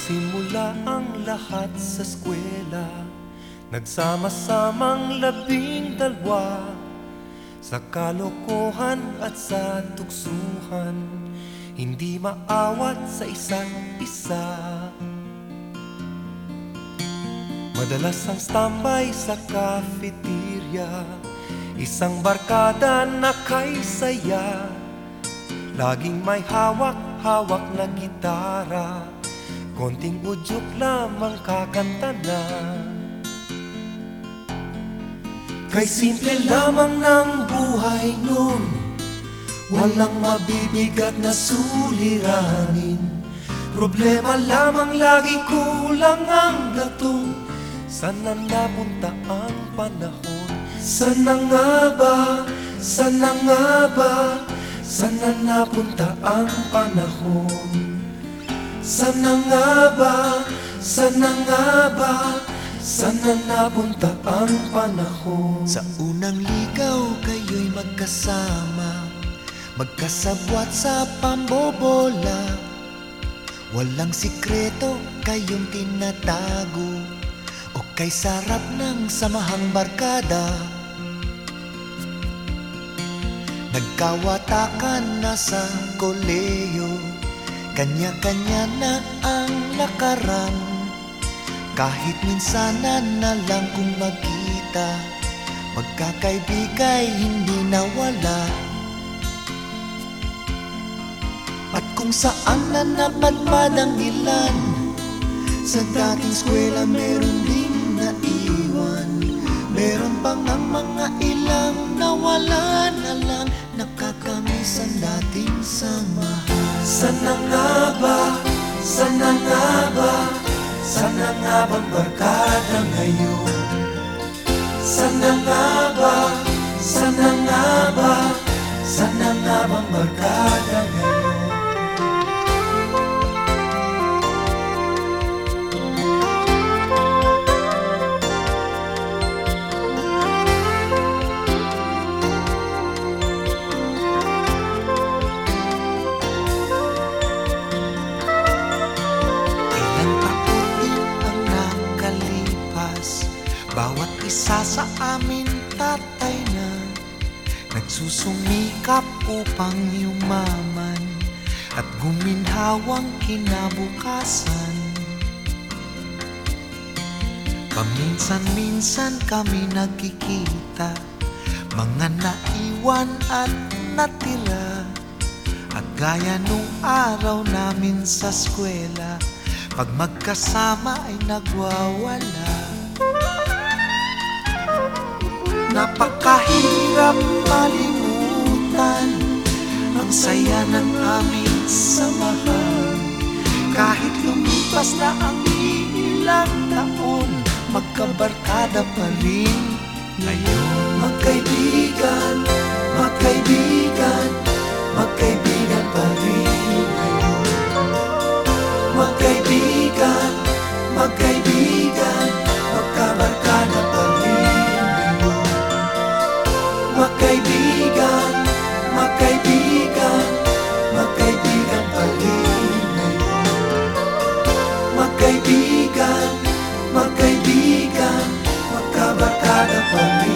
Nagsimula ang lahat sa eskwela. Nagsama-samang labing dalwa Sa kalokohan at sa tuksuhan Hindi maawat sa isa't isa. Madalas ang standby sa cafeteria. Isang barkada na kay saya. Laging may hawak-hawak na gitara Konting udyok lamang kakanta na. Kay simple lamang ng buhay nun Walang mabibigat na suliranin. Problema lamang lagi kulang ang gatong Sana napunta ang panahon? Sana nga ba, sana nga ba Sana napunta ang panahon Sana nga ba, sana nga ba Sana napunta ang panahon? Sa unang ligaw kayo'y magkasama Magkasabwat sa pambobola. Walang sikreto kayong tinatago O kay sarap ng samahang barkada. Nagkawatakan na sa koleyo Kanya-kanya na ang lakaran. Kahit minsanan na lang kung magkita Magkakaibigay hindi nawala. At kung saan na napadpad ang ilan Sa dating eskwela meron ding naiwan. Meron pang ang mga ilang nawala na lang Nakakamiss ang dating samahan Sana nga ba, sana nga ba? Sana nga bang barkada sa amin tatay na Nagsusumikap upang yumaman At guminhawang kinabukasan. Paminsan-minsan kami nagkikita Mga naiwan at natira At gaya nung araw namin sa eskwela Pag magkasama ay nagwawala Napakahirap malimutan Ang saya ng aming samahan. Kahit lumipas na ang ilang taon Magkabarkada pa rin ngayon. Magkaibigan, But